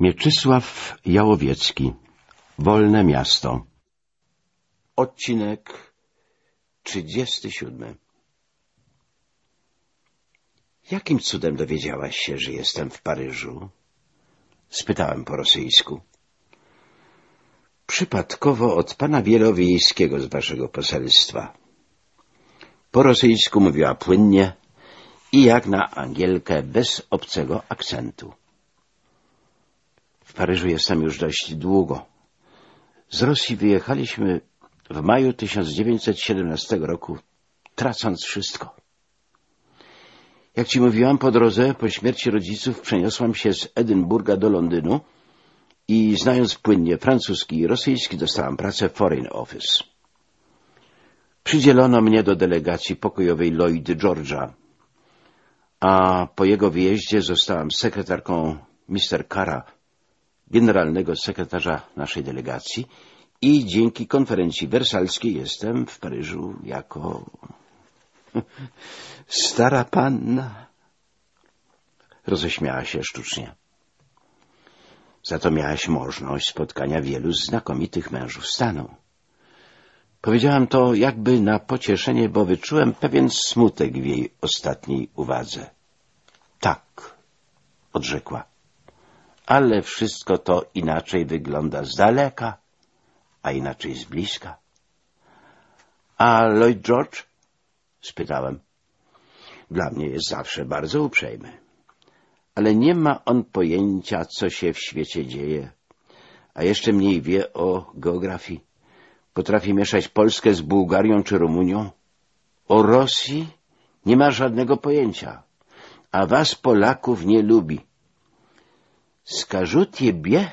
Mieczysław Jałowiecki Wolne miasto Odcinek 37 Jakim cudem dowiedziałaś się, że jestem w Paryżu? Spytałem po rosyjsku. Przypadkowo od pana Wielowiejskiego z waszego poselstwa. Po rosyjsku mówiła płynnie i jak na Angielkę bez obcego akcentu. W Paryżu jestem już dość długo. Z Rosji wyjechaliśmy w maju 1917 roku, tracąc wszystko. Jak ci mówiłam, po drodze, po śmierci rodziców, przeniosłam się z Edynburga do Londynu i znając płynnie francuski i rosyjski, dostałam pracę w Foreign Office. Przydzielono mnie do delegacji pokojowej Lloyd Georgia, a po jego wyjeździe zostałam sekretarką Mr. Cara, generalnego sekretarza naszej delegacji i dzięki konferencji wersalskiej jestem w Paryżu jako stara panna. Roześmiała się sztucznie. Za to miałaś możliwość spotkania wielu znakomitych mężów stanu. Powiedziałam to jakby na pocieszenie, bo wyczułem pewien smutek w jej ostatniej uwadze. Tak, odrzekła ale wszystko to inaczej wygląda z daleka, a inaczej z bliska. — A Lloyd George? — spytałem. — Dla mnie jest zawsze bardzo uprzejmy. Ale nie ma on pojęcia, co się w świecie dzieje, a jeszcze mniej wie o geografii. Potrafi mieszać Polskę z Bułgarią czy Rumunią. O Rosji nie ma żadnego pojęcia, a was Polaków nie lubi Скажу тебе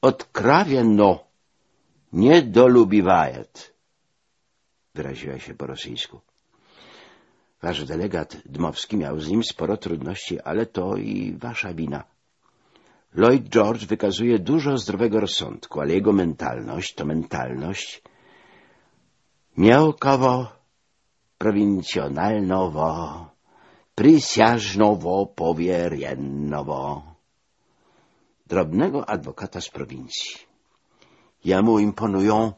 откровенно, nie dolubiwает, wyraziła się po rosyjsku. Wasz delegat Dmowski miał z nim sporo trudności, ale to i wasza wina. Lloyd George wykazuje dużo zdrowego rozsądku, ale jego mentalność to mentalność miałkowo, prowincjonalnowo, przysiażnowo, powierjennowo drobnego adwokata z prowincji. Jemu imponują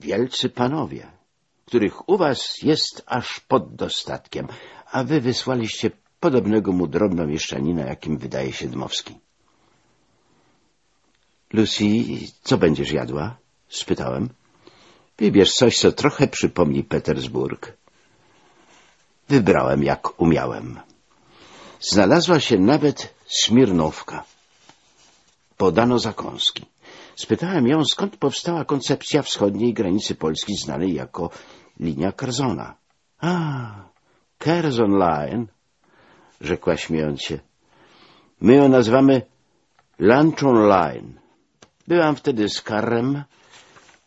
wielcy panowie, których u was jest aż pod dostatkiem, a wy wysłaliście podobnego mu drobnomieszczanina, jakim wydaje się Dmowski. — Lucy, co będziesz jadła? — spytałem. — Wybierz coś, co trochę przypomni Petersburg. Wybrałem, jak umiałem. Znalazła się nawet smirnowka podano zakąski. Spytałem ją, skąd powstała koncepcja wschodniej granicy Polski znanej jako linia Kerzona. — A, Kerzon Line — rzekła śmiejąc się. — My ją nazywamy Lanchon Line. Byłam wtedy z Karem,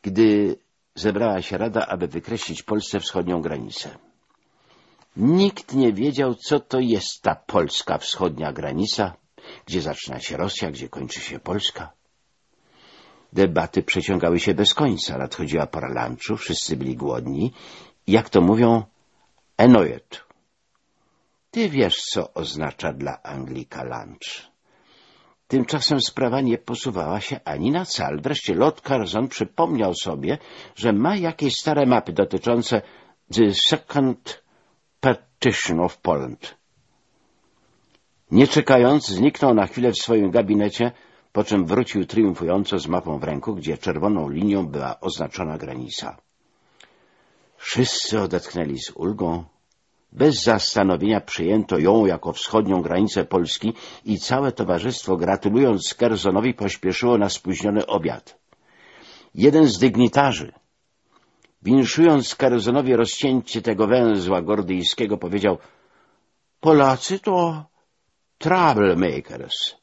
gdy zebrała się rada, aby wykreślić Polsce wschodnią granicę. Nikt nie wiedział, co to jest ta polska wschodnia granica, gdzie zaczyna się Rosja, gdzie kończy się Polska. Debaty przeciągały się bez końca. Nadchodziła pora lunchu, wszyscy byli głodni. Jak to mówią, enojet. Ty wiesz, co oznacza dla Anglika lunch. Tymczasem sprawa nie posuwała się ani na cal. Wreszcie Lord Curzon przypomniał sobie, że ma jakieś stare mapy dotyczące the second partition of Poland. Nie czekając, zniknął na chwilę w swoim gabinecie, po czym wrócił triumfująco z mapą w ręku, gdzie czerwoną linią była oznaczona granica. Wszyscy odetchnęli z ulgą. Bez zastanowienia przyjęto ją jako wschodnią granicę Polski i całe towarzystwo, gratulując Kerzonowi, pośpieszyło na spóźniony obiad. Jeden z dygnitarzy, winszując Kerzonowi rozcięcie tego węzła gordyjskiego, powiedział — Polacy to troublemakers.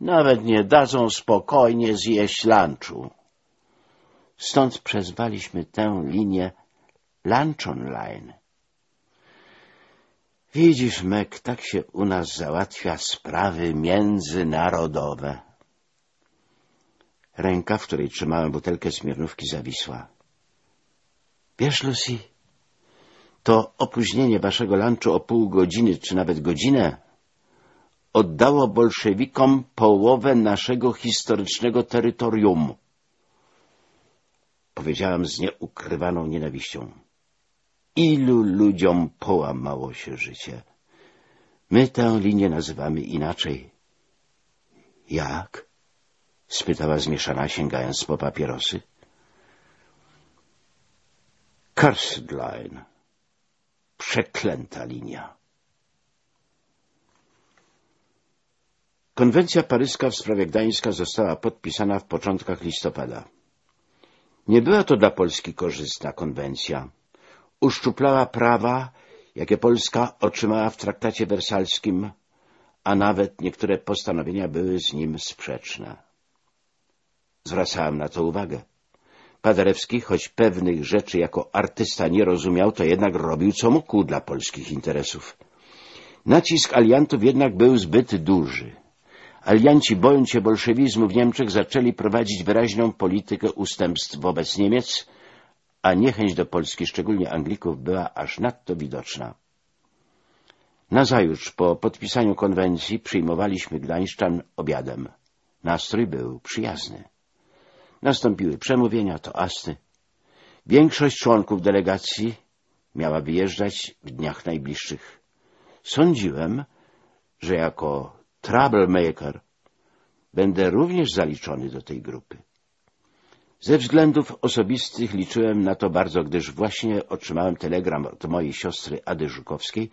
Nawet nie dadzą spokojnie zjeść lunchu. Stąd przezwaliśmy tę linię Lunchon Line. Widzisz, Mek, tak się u nas załatwia sprawy międzynarodowe. Ręka, w której trzymałem butelkę smirnówki, zawisła. Wiesz, Lucy, to opóźnienie waszego lunchu o pół godziny, czy nawet godzinę oddało bolszewikom połowę naszego historycznego terytorium. Powiedziałem z nieukrywaną nienawiścią. Ilu ludziom połamało się życie. My tę linię nazywamy inaczej. Jak? spytała zmieszana, sięgając po papierosy. Cursed line. Przeklęta linia. Konwencja paryska w sprawie Gdańska została podpisana w początkach listopada. Nie była to dla Polski korzystna konwencja. Uszczuplała prawa, jakie Polska otrzymała w traktacie wersalskim, a nawet niektóre postanowienia były z nim sprzeczne. Zwracałem na to uwagę. Paderewski, choć pewnych rzeczy jako artysta nie rozumiał, to jednak robił co mógł dla polskich interesów. Nacisk aliantów jednak był zbyt duży. Alianci, bojąc się bolszewizmu w Niemczech, zaczęli prowadzić wyraźną politykę ustępstw wobec Niemiec, a niechęć do Polski, szczególnie Anglików, była aż nadto widoczna. Nazajutrz po podpisaniu konwencji przyjmowaliśmy Gdańszczan obiadem. Nastrój był przyjazny. Nastąpiły przemówienia, toasty. Większość członków delegacji miała wyjeżdżać w dniach najbliższych. Sądziłem, że jako troublemaker będę również zaliczony do tej grupy. Ze względów osobistych liczyłem na to bardzo, gdyż właśnie otrzymałem telegram od mojej siostry Ady Żukowskiej,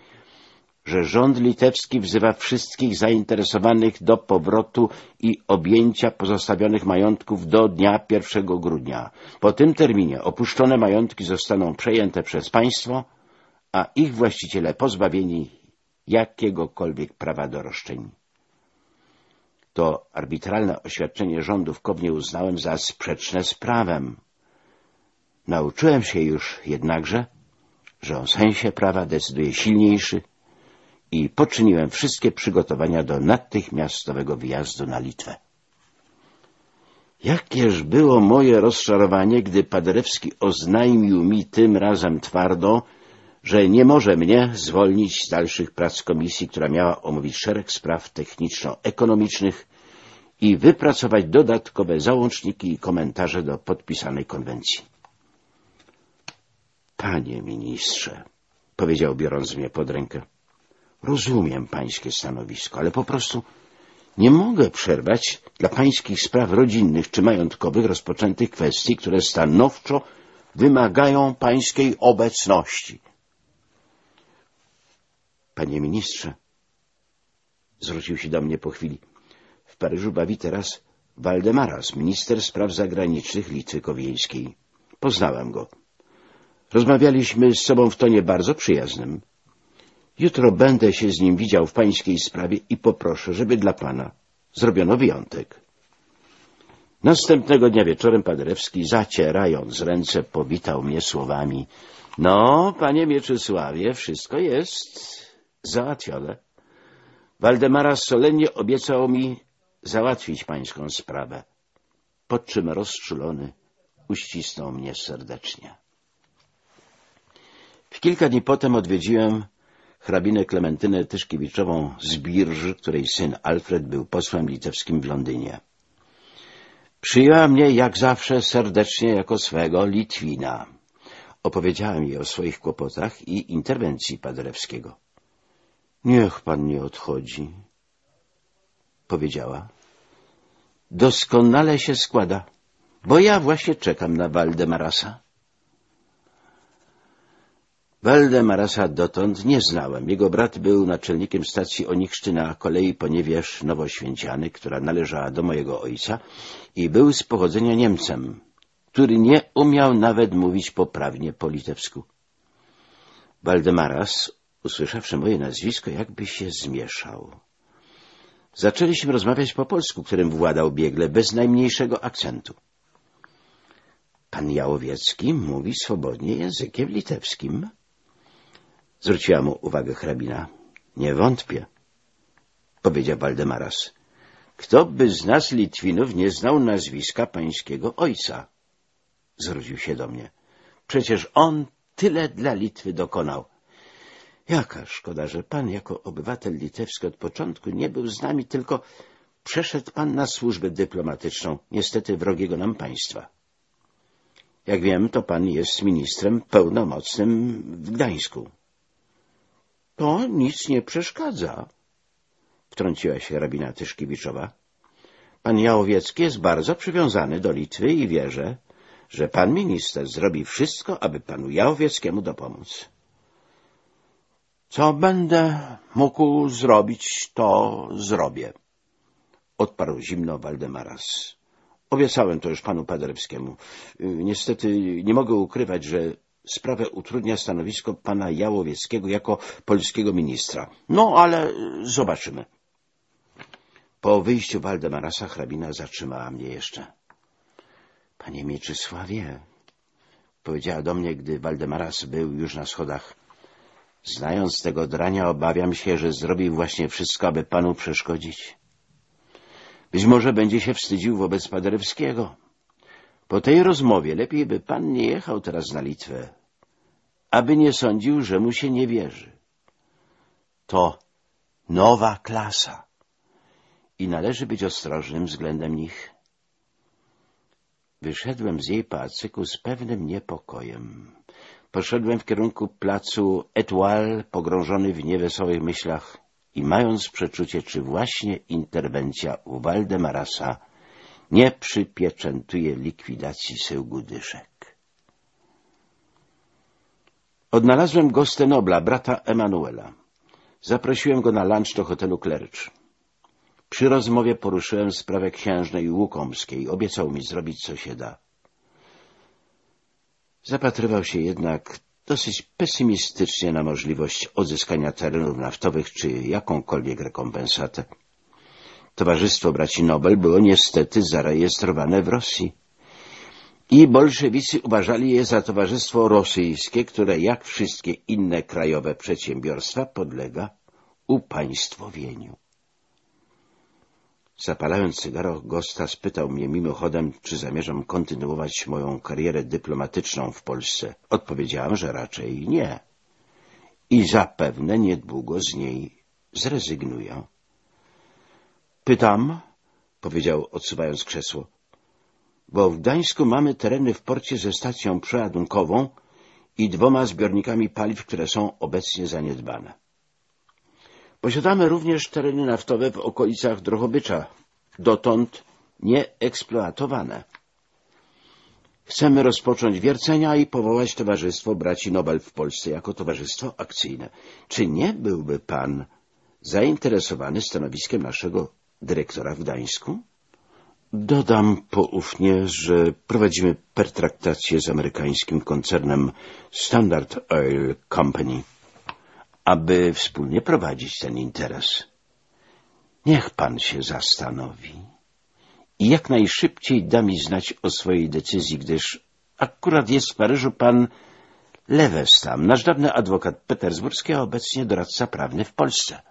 że rząd litewski wzywa wszystkich zainteresowanych do powrotu i objęcia pozostawionych majątków do dnia 1 grudnia. Po tym terminie opuszczone majątki zostaną przejęte przez państwo, a ich właściciele pozbawieni jakiegokolwiek prawa do roszczeń. To arbitralne oświadczenie rządu w uznałem za sprzeczne z prawem. Nauczyłem się już jednakże, że o sensie prawa decyduje silniejszy i poczyniłem wszystkie przygotowania do natychmiastowego wyjazdu na Litwę. Jakież było moje rozczarowanie, gdy Paderewski oznajmił mi tym razem twardo, że nie może mnie zwolnić z dalszych prac komisji, która miała omówić szereg spraw techniczno-ekonomicznych i wypracować dodatkowe załączniki i komentarze do podpisanej konwencji. Panie ministrze, powiedział biorąc mnie pod rękę, rozumiem pańskie stanowisko, ale po prostu nie mogę przerwać dla pańskich spraw rodzinnych czy majątkowych rozpoczętych kwestii, które stanowczo wymagają pańskiej obecności. Panie ministrze, zwrócił się do mnie po chwili, w Paryżu bawi teraz Waldemaras, minister spraw zagranicznych Litwy Kowieńskiej. Poznałem go. Rozmawialiśmy z sobą w tonie bardzo przyjaznym. Jutro będę się z nim widział w pańskiej sprawie i poproszę, żeby dla pana zrobiono wyjątek. Następnego dnia wieczorem Paderewski, zacierając ręce, powitał mnie słowami — No, panie Mieczysławie, wszystko jest załatwione. Waldemara solennie obiecał mi załatwić pańską sprawę, po czym rozczulony uścisnął mnie serdecznie. W kilka dni potem odwiedziłem hrabinę Klementynę Tyszkiewiczową z Birży, której syn Alfred był posłem litewskim w Londynie. Przyjęła mnie jak zawsze serdecznie jako swego Litwina. Opowiedziałem jej o swoich kłopotach i interwencji Paderewskiego. Niech pan nie odchodzi, powiedziała. Doskonale się składa, bo ja właśnie czekam na Waldemarasa. Waldemarasa dotąd nie znałem. Jego brat był naczelnikiem stacji Onichszty na kolei Poniewierz Nowoświęciany, która należała do mojego ojca i był z pochodzenia Niemcem, który nie umiał nawet mówić poprawnie po litewsku. Waldemaras, usłyszawszy moje nazwisko, jakby się zmieszał. Zaczęliśmy rozmawiać po polsku, którym władał biegle, bez najmniejszego akcentu. Pan Jałowiecki mówi swobodnie językiem litewskim? Zwróciła mu uwagę hrabina. Nie wątpię, powiedział Waldemaras. Kto by z nas, Litwinów, nie znał nazwiska pańskiego ojca? Zwrócił się do mnie. Przecież on tyle dla Litwy dokonał. Jaka szkoda, że pan jako obywatel litewski od początku nie był z nami, tylko przeszedł pan na służbę dyplomatyczną, niestety wrogiego nam państwa. Jak wiem, to pan jest ministrem pełnomocnym w Gdańsku. To nic nie przeszkadza, wtrąciła się hrabina Tyszkiewiczowa. Pan Jałowiecki jest bardzo przywiązany do Litwy i wierzę, że pan minister zrobi wszystko, aby panu Jałowieckiemu dopomóc. Co będę mógł zrobić, to zrobię, odparł zimno Waldemaras. Obiecałem to już panu Paderewskiemu. Niestety nie mogę ukrywać, że sprawę utrudnia stanowisko pana Jałowieckiego jako polskiego ministra. No, ale zobaczymy. Po wyjściu Waldemarasa hrabina zatrzymała mnie jeszcze. — Panie Mieczysławie — powiedziała do mnie, gdy Waldemaras był już na schodach. — Znając tego drania, obawiam się, że zrobił właśnie wszystko, aby panu przeszkodzić. Być może będzie się wstydził wobec Paderewskiego. Po tej rozmowie lepiej by pan nie jechał teraz na Litwę, aby nie sądził, że mu się nie wierzy. To nowa klasa i należy być ostrożnym względem nich. Wyszedłem z jej pałacyku z pewnym niepokojem. Poszedłem w kierunku placu Etoile, pogrążony w niewesołych myślach i mając przeczucie, czy właśnie interwencja u Waldemarasa nie przypieczętuje likwidacji syłgu dyszek. Odnalazłem gostę Nobla, brata Emanuela. Zaprosiłem go na lunch do hotelu Klercz. Przy rozmowie poruszyłem sprawę księżnej Łukomskiej. Obiecał mi zrobić, co się da. Zapatrywał się jednak dosyć pesymistycznie na możliwość odzyskania terenów naftowych czy jakąkolwiek rekompensatę. Towarzystwo braci Nobel było niestety zarejestrowane w Rosji i bolszewicy uważali je za towarzystwo rosyjskie, które jak wszystkie inne krajowe przedsiębiorstwa podlega upaństwowieniu. Zapalając cygaro, Gosta spytał mnie mimochodem, czy zamierzam kontynuować moją karierę dyplomatyczną w Polsce. Odpowiedziałem, że raczej nie. I zapewne niedługo z niej zrezygnuję. Pytam, powiedział, odsuwając krzesło, bo w Gdańsku mamy tereny w porcie ze stacją przeładunkową i dwoma zbiornikami paliw, które są obecnie zaniedbane. Posiadamy również tereny naftowe w okolicach Drohobycza, dotąd nieeksploatowane. Chcemy rozpocząć wiercenia i powołać Towarzystwo Braci Nobel w Polsce jako towarzystwo akcyjne. Czy nie byłby pan zainteresowany stanowiskiem naszego dyrektora w Gdańsku? Dodam poufnie, że prowadzimy pertraktację z amerykańskim koncernem Standard Oil Company aby wspólnie prowadzić ten interes. Niech pan się zastanowi i jak najszybciej da mi znać o swojej decyzji, gdyż akurat jest w Paryżu pan Lewestam, nasz dawny adwokat petersburski, a obecnie doradca prawny w Polsce.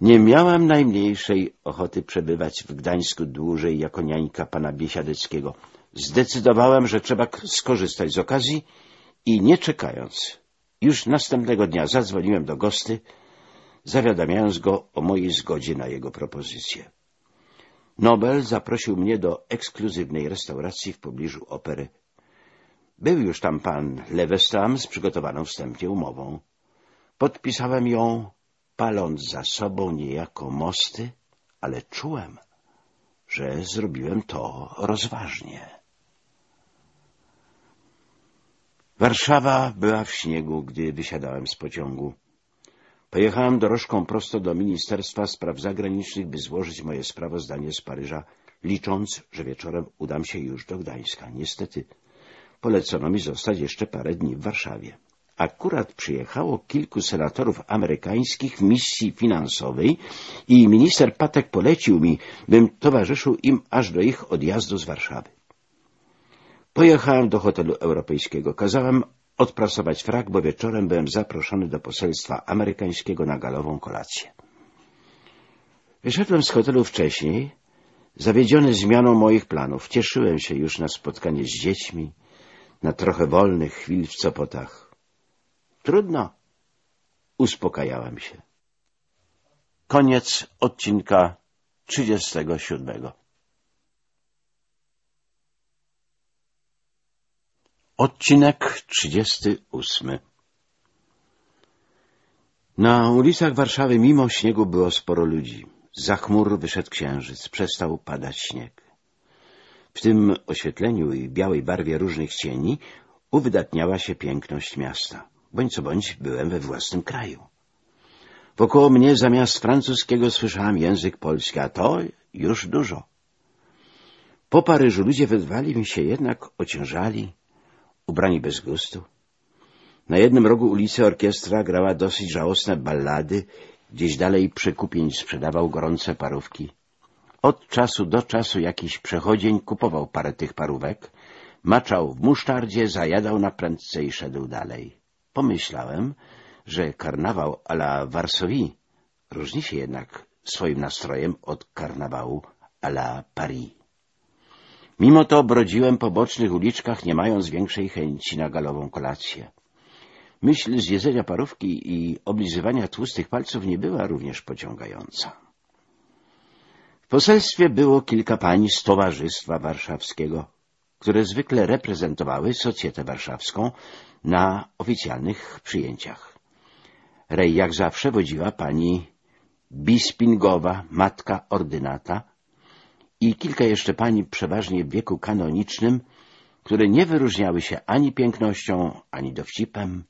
Nie miałem najmniejszej ochoty przebywać w Gdańsku dłużej jako niańka pana Biesiadeckiego. Zdecydowałem, że trzeba skorzystać z okazji i nie czekając już następnego dnia zadzwoniłem do Gosty, zawiadamiając go o mojej zgodzie na jego propozycję. Nobel zaprosił mnie do ekskluzywnej restauracji w pobliżu opery. Był już tam pan Lewestam z przygotowaną wstępnie umową. Podpisałem ją, paląc za sobą niejako mosty, ale czułem, że zrobiłem to rozważnie. Warszawa była w śniegu, gdy wysiadałem z pociągu. Pojechałem dorożką prosto do Ministerstwa Spraw Zagranicznych, by złożyć moje sprawozdanie z Paryża, licząc, że wieczorem udam się już do Gdańska. Niestety polecono mi zostać jeszcze parę dni w Warszawie. Akurat przyjechało kilku senatorów amerykańskich w misji finansowej i minister Patek polecił mi, bym towarzyszył im aż do ich odjazdu z Warszawy. Pojechałem do hotelu europejskiego. Kazałem odprasować frak, bo wieczorem byłem zaproszony do poselstwa amerykańskiego na galową kolację. Wyszedłem z hotelu wcześniej, zawiedziony zmianą moich planów. Cieszyłem się już na spotkanie z dziećmi, na trochę wolnych chwil w Copotach. Trudno. Uspokajałem się. Koniec odcinka 37. Odcinek 38 Na ulicach Warszawy mimo śniegu było sporo ludzi. Za chmur wyszedł księżyc, przestał padać śnieg. W tym oświetleniu i białej barwie różnych cieni uwydatniała się piękność miasta. Bądź co bądź byłem we własnym kraju. Wokoło mnie zamiast francuskiego słyszałem język polski, a to już dużo. Po Paryżu ludzie wydawali mi się jednak ociężali, ubrani bez gustu. Na jednym rogu ulicy orkiestra grała dosyć żałosne ballady, gdzieś dalej przekupień sprzedawał gorące parówki. Od czasu do czasu jakiś przechodzień kupował parę tych parówek, maczał w musztardzie, zajadał na prędce i szedł dalej. Pomyślałem, że karnawał à la Varsovie różni się jednak swoim nastrojem od karnawału à la Paris. Mimo to brodziłem po bocznych uliczkach, nie mając większej chęci na galową kolację. Myśl z jedzenia parówki i oblizywania tłustych palców nie była również pociągająca. W poselstwie było kilka pań z Towarzystwa Warszawskiego, które zwykle reprezentowały socjetę warszawską na oficjalnych przyjęciach. Rej jak zawsze wodziła pani Bispingowa, matka ordynata i kilka jeszcze pani przeważnie w wieku kanonicznym, które nie wyróżniały się ani pięknością, ani dowcipem,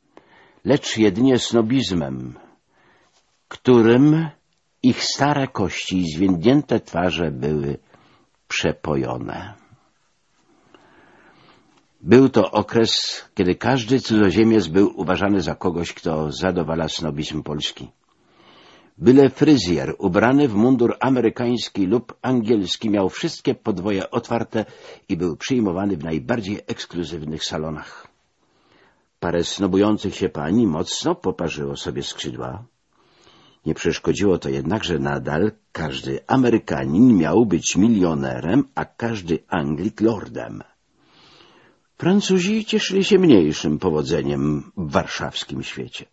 lecz jedynie snobizmem, którym ich stare kości i zwiędnięte twarze były przepojone. Był to okres, kiedy każdy cudzoziemiec był uważany za kogoś, kto zadowala snobizm Polski. Byle fryzjer ubrany w mundur amerykański lub angielski miał wszystkie podwoje otwarte i był przyjmowany w najbardziej ekskluzywnych salonach. Parę snobujących się pani mocno poparzyło sobie skrzydła. Nie przeszkodziło to jednak, że nadal każdy Amerykanin miał być milionerem, a każdy Anglik lordem. Francuzi cieszyli się mniejszym powodzeniem w warszawskim świecie.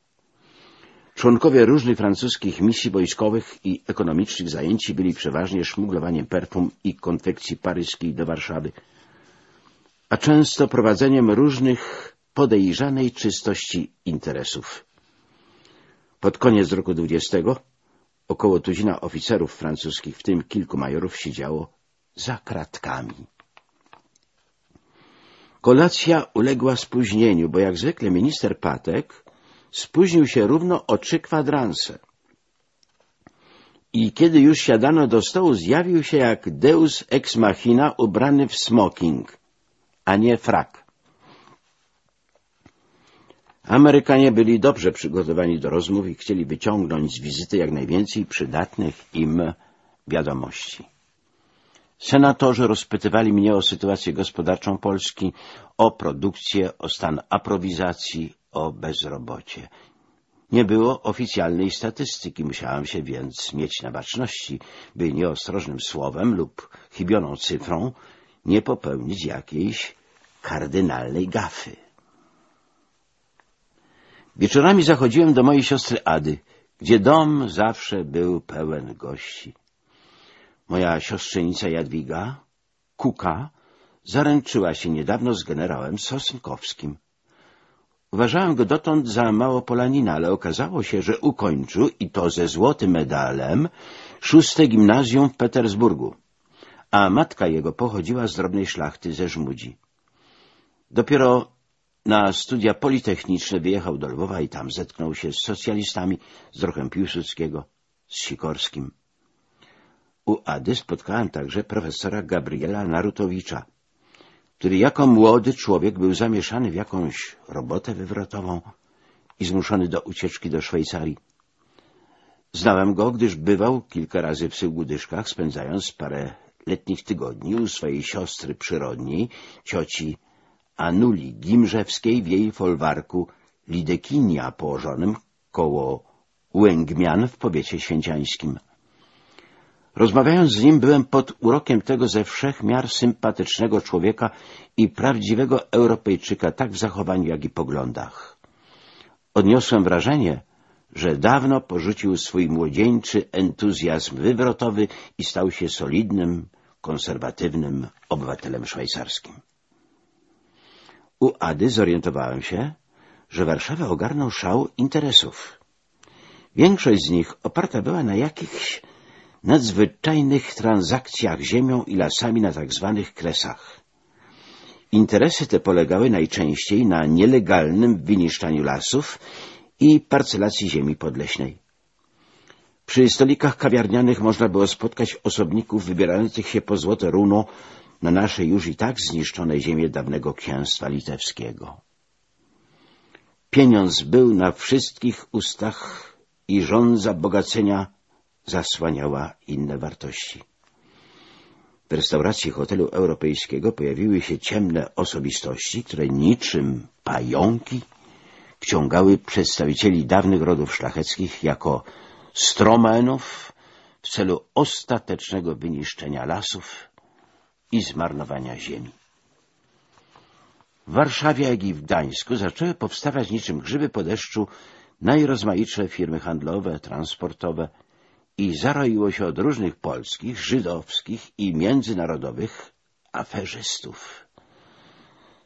Członkowie różnych francuskich misji wojskowych i ekonomicznych zajęci byli przeważnie szmuglowaniem perfum i konfekcji paryskiej do Warszawy, a często prowadzeniem różnych podejrzanej czystości interesów. Pod koniec roku dwudziestego około tuzina oficerów francuskich, w tym kilku majorów, siedziało za kratkami. Kolacja uległa spóźnieniu, bo jak zwykle minister Patek spóźnił się równo o trzy kwadranse. I kiedy już siadano do stołu, zjawił się jak deus ex machina ubrany w smoking, a nie frak. Amerykanie byli dobrze przygotowani do rozmów i chcieli wyciągnąć z wizyty jak najwięcej przydatnych im wiadomości. Senatorzy rozpytywali mnie o sytuację gospodarczą Polski, o produkcję, o stan aprowizacji, o bezrobocie. Nie było oficjalnej statystyki, musiałem się więc mieć na baczności, by nieostrożnym słowem lub chybioną cyfrą nie popełnić jakiejś kardynalnej gafy. Wieczorami zachodziłem do mojej siostry Ady, gdzie dom zawsze był pełen gości. Moja siostrzenica Jadwiga, Kuka, zaręczyła się niedawno z generałem Sosnkowskim. Uważałem go dotąd za mało Polanina, ale okazało się, że ukończył, i to ze złotym medalem, szóste gimnazjum w Petersburgu, a matka jego pochodziła z drobnej szlachty ze Żmudzi. Dopiero na studia politechniczne wyjechał do Lwowa i tam zetknął się z socjalistami, z Rochem Piłsudskiego, z Sikorskim. U Ady spotkałem także profesora Gabriela Narutowicza, który jako młody człowiek był zamieszany w jakąś robotę wywrotową i zmuszony do ucieczki do Szwajcarii. Znałem go, gdyż bywał kilka razy w Syłgudyszkach, spędzając parę letnich tygodni u swojej siostry przyrodniej, cioci Anuli Gimrzewskiej w jej folwarku Lidekinia położonym koło Łęgmian w powiecie święciańskim. Rozmawiając z nim byłem pod urokiem tego ze wszech miar sympatycznego człowieka i prawdziwego Europejczyka tak w zachowaniu, jak i poglądach. odniosłem wrażenie, że dawno porzucił swój młodzieńczy entuzjazm wywrotowy i stał się solidnym, konserwatywnym obywatelem szwajcarskim. U Ady zorientowałem się, że Warszawę ogarnął szał interesów. Większość z nich oparta była na jakichś nadzwyczajnych transakcjach ziemią i lasami na tak zwanych kresach. Interesy te polegały najczęściej na nielegalnym wyniszczaniu lasów i parcelacji ziemi podleśnej. Przy stolikach kawiarnianych można było spotkać osobników wybierających się po złote runo na nasze już i tak zniszczone ziemię dawnego księstwa litewskiego. Pieniądz był na wszystkich ustach i żądza bogacenia zasłaniała inne wartości. W restauracji hotelu europejskiego pojawiły się ciemne osobistości, które niczym pająki wciągały przedstawicieli dawnych rodów szlacheckich jako stromenów w celu ostatecznego wyniszczenia lasów i zmarnowania ziemi. W Warszawie, jak i w Gdańsku zaczęły powstawać niczym grzyby po deszczu najrozmaitsze firmy handlowe, transportowe i zaroiło się od różnych polskich, żydowskich i międzynarodowych aferzystów.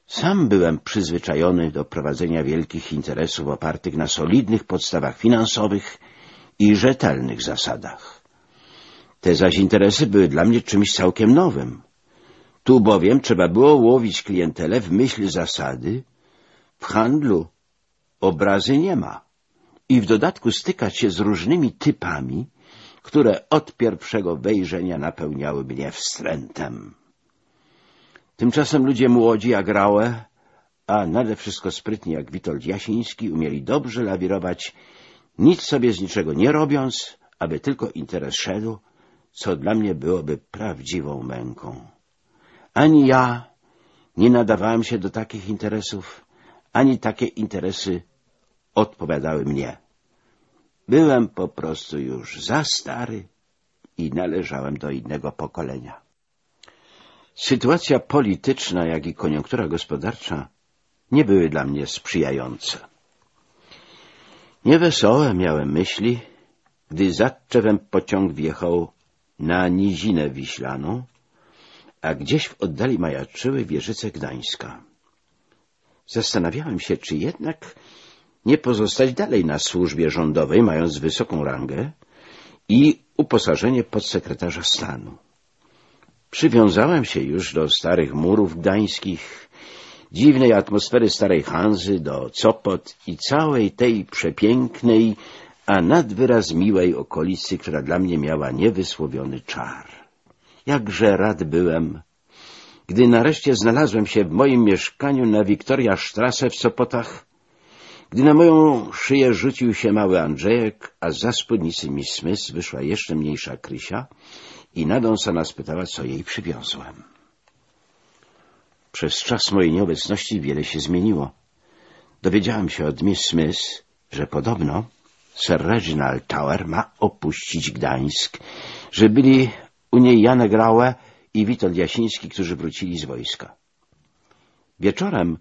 Sam byłem przyzwyczajony do prowadzenia wielkich interesów opartych na solidnych podstawach finansowych i rzetelnych zasadach. Te zaś interesy były dla mnie czymś całkiem nowym. Tu bowiem trzeba było łowić klientelę w myśl zasady w handlu obrazy nie ma i w dodatku stykać się z różnymi typami, które od pierwszego wejrzenia napełniały mnie wstrętem. Tymczasem ludzie młodzi jak Rałe, a nade wszystko sprytni jak Witold Jasiński, umieli dobrze lawirować, nic sobie z niczego nie robiąc, aby tylko interes szedł, co dla mnie byłoby prawdziwą męką. Ani ja nie nadawałem się do takich interesów, ani takie interesy odpowiadały mnie. Byłem po prostu już za stary i należałem do innego pokolenia. Sytuacja polityczna, jak i koniunktura gospodarcza nie były dla mnie sprzyjające. Niewesołe miałem myśli, gdy za Tczewem pociąg wjechał na Nizinę Wiślaną, a gdzieś w oddali majaczyły wieżyce Gdańska. Zastanawiałem się, czy jednak nie pozostać dalej na służbie rządowej, mając wysoką rangę i uposażenie podsekretarza stanu. Przywiązałem się już do starych murów gdańskich, dziwnej atmosfery starej Hanzy, do Copot i całej tej przepięknej, a nadwyraz miłej okolicy, która dla mnie miała niewysłowiony czar. Jakże rad byłem, gdy nareszcie znalazłem się w moim mieszkaniu na Wiktoria Strasse w Sopotach, gdy na moją szyję rzucił się mały Andrzejek, a za spódnicy mi Smith wyszła jeszcze mniejsza Krysia i nadąsana spytała, co jej przywiozłem. Przez czas mojej nieobecności wiele się zmieniło. Dowiedziałem się od Miss Smith, że podobno Sir Reginald Tower ma opuścić Gdańsk, że byli u niej Janek Raue i Witold Jasiński, którzy wrócili z wojska. Wieczorem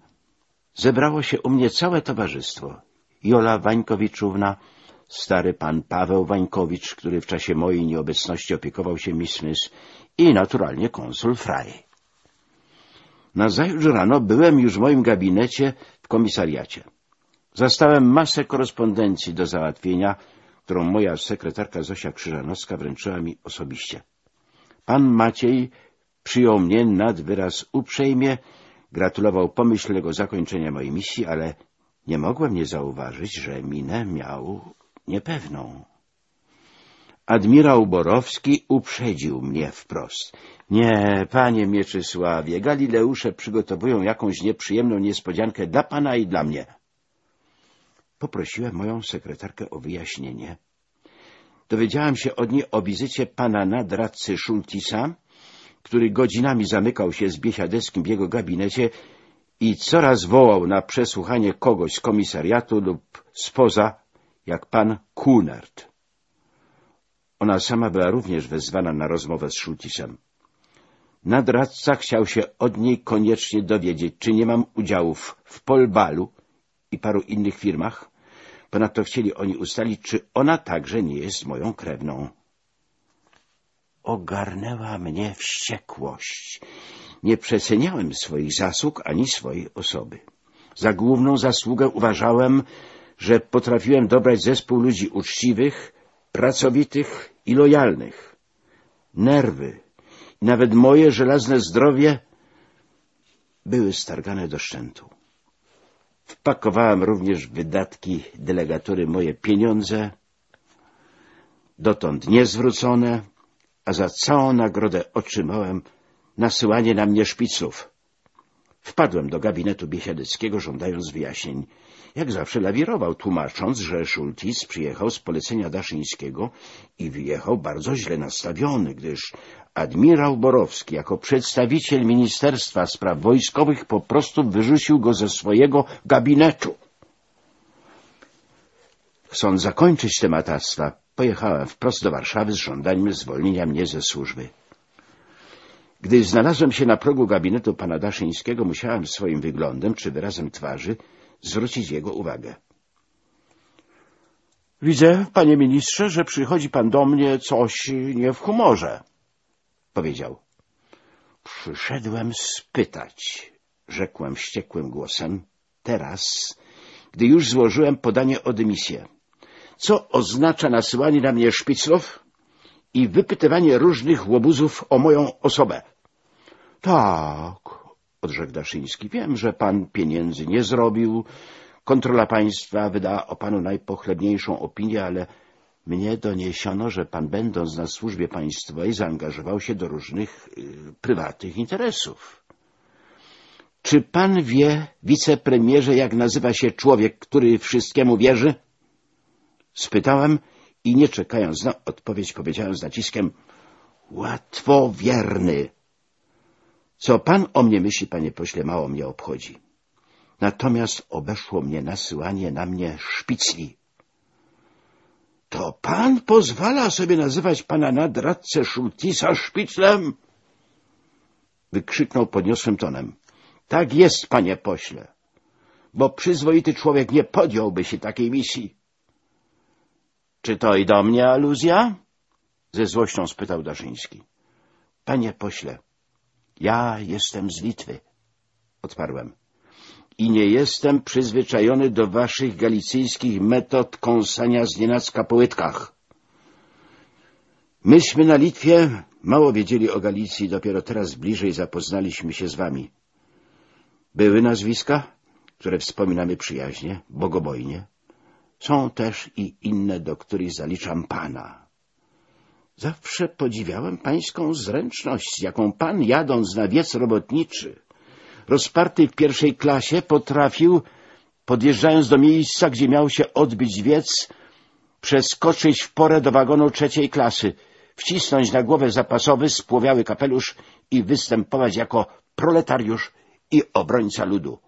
zebrało się u mnie całe towarzystwo. Jola Wańkowiczówna, stary pan Paweł Wańkowicz, który w czasie mojej nieobecności opiekował się Smith i naturalnie konsul Fry. Nazajutrz rano byłem już w moim gabinecie w komisariacie. Zastałem masę korespondencji do załatwienia, którą moja sekretarka Zosia Krzyżanowska wręczyła mi osobiście. Pan Maciej przyjął mnie nad wyraz uprzejmie, gratulował pomyślnego zakończenia mojej misji, ale nie mogłem nie zauważyć, że minę miał niepewną. Admirał Borowski uprzedził mnie wprost. Nie, panie Mieczysławie, Galileusze przygotowują jakąś nieprzyjemną niespodziankę dla pana i dla mnie. Poprosiłem moją sekretarkę o wyjaśnienie. Dowiedziałem się od niej o wizycie pana nadradcy Szultisa, który godzinami zamykał się z Biesiadeckim w jego gabinecie i coraz wołał na przesłuchanie kogoś z komisariatu lub spoza, jak pan Kunert. Ona sama była również wezwana na rozmowę z Szultisem. Nadradca chciał się od niej koniecznie dowiedzieć, czy nie mam udziałów w Polbalu i paru innych firmach, Ponadto chcieli oni ustalić, czy ona także nie jest moją krewną. Ogarnęła mnie wściekłość. Nie przeceniałem swoich zasług ani swojej osoby. Za główną zasługę uważałem, że potrafiłem dobrać zespół ludzi uczciwych, pracowitych i lojalnych. Nerwy i nawet moje żelazne zdrowie były stargane do szczętu. Wpakowałem również w wydatki delegatury moje pieniądze, dotąd niezwrócone, a za całą nagrodę otrzymałem nasyłanie na mnie szpiclów. Wpadłem do gabinetu Biesiadeckiego, żądając wyjaśnień. Jak zawsze lawirował, tłumacząc, że Szultis przyjechał z polecenia Daszyńskiego i wyjechał bardzo źle nastawiony, gdyż admirał Borowski jako przedstawiciel Ministerstwa Spraw Wojskowych po prostu wyrzucił go ze swojego gabinetu. Chcąc zakończyć tematactwa, pojechałem wprost do Warszawy z żądaniem zwolnienia mnie ze służby. Gdy znalazłem się na progu gabinetu pana Daszyńskiego, musiałem swoim wyglądem czy wyrazem twarzy zwrócić jego uwagę. — Widzę, panie ministrze, że przychodzi pan do mnie coś nie w humorze — powiedział. — Przyszedłem spytać — rzekłem wściekłym głosem — teraz, gdy już złożyłem podanie o dymisję. Co oznacza nasyłanie na mnie szpiclów i wypytywanie różnych łobuzów o moją osobę? Tak, odrzekł Daszyński. Wiem, że pan pieniędzy nie zrobił. Kontrola państwa wydała o panu najpochlebniejszą opinię, ale mnie doniesiono, że pan, będąc na służbie państwowej, zaangażował się do różnych y, prywatnych interesów. Czy pan wie, wicepremierze, jak nazywa się człowiek, który wszystkiemu wierzy? Spytałem i nie czekając na odpowiedź powiedziałem z naciskiem łatwowierny. Co pan o mnie myśli, panie pośle, mało mnie obchodzi. Natomiast obeszło mnie nasyłanie na mnie szpicli. To pan pozwala sobie nazywać pana nadradcę Szultisa szpiclem? Wykrzyknął podniosłym tonem. Tak jest, panie pośle, bo przyzwoity człowiek nie podjąłby się takiej misji. Czy to i do mnie aluzja? Ze złością spytał Darzyński. Panie pośle, ja jestem z Litwy, odparłem. I nie jestem przyzwyczajony do waszych galicyjskich metod kąsania z nienacka po łydkach. Myśmy na Litwie mało wiedzieli o Galicji, dopiero teraz bliżej zapoznaliśmy się z wami. Były nazwiska, które wspominamy przyjaźnie, bogobojnie. Są też i inne, do których zaliczam pana. Zawsze podziwiałem pańską zręczność, jaką pan, jadąc na wiec robotniczy, rozparty w pierwszej klasie, potrafił, podjeżdżając do miejsca, gdzie miał się odbyć wiec, przeskoczyć w porę do wagonu trzeciej klasy, wcisnąć na głowę zapasowy spłowiały kapelusz i występować jako proletariusz i obrońca ludu.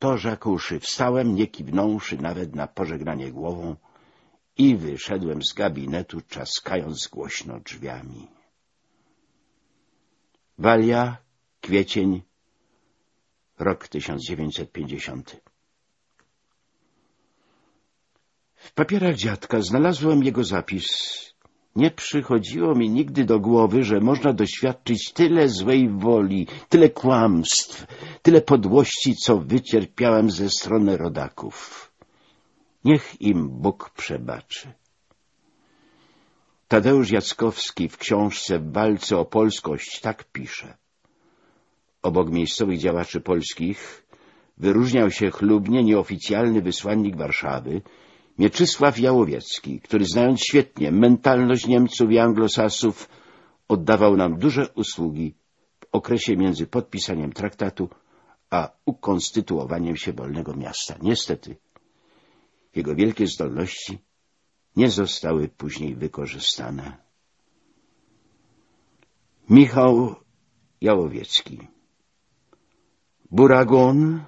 To rzekłszy, wstałem, nie kiwnąwszy nawet na pożegnanie głową, i wyszedłem z gabinetu, czaskając głośno drzwiami. Walia, kwiecień, rok 1950. W papierach dziadka znalazłem jego zapis. Nie przychodziło mi nigdy do głowy, że można doświadczyć tyle złej woli, tyle kłamstw, tyle podłości, co wycierpiałem ze strony rodaków. Niech im Bóg przebaczy. Tadeusz Jackowski w książce w walce o polskość tak pisze. Obok miejscowych działaczy polskich wyróżniał się chlubnie nieoficjalny wysłannik Warszawy Mieczysław Jałowiecki, który znając świetnie mentalność Niemców i Anglosasów oddawał nam duże usługi w okresie między podpisaniem traktatu a ukonstytuowaniem się wolnego miasta. Niestety jego wielkie zdolności nie zostały później wykorzystane. Michał Jałowiecki Buragon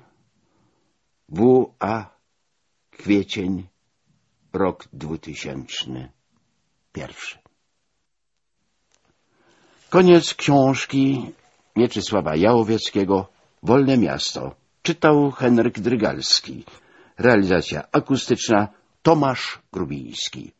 W.A. Kwiecień rok dwutysięczny pierwszy. Koniec książki Mieczysława Jałowieckiego Wolne miasto. Czytał Henryk Drygalski. Realizacja akustyczna Tomasz Grubiński.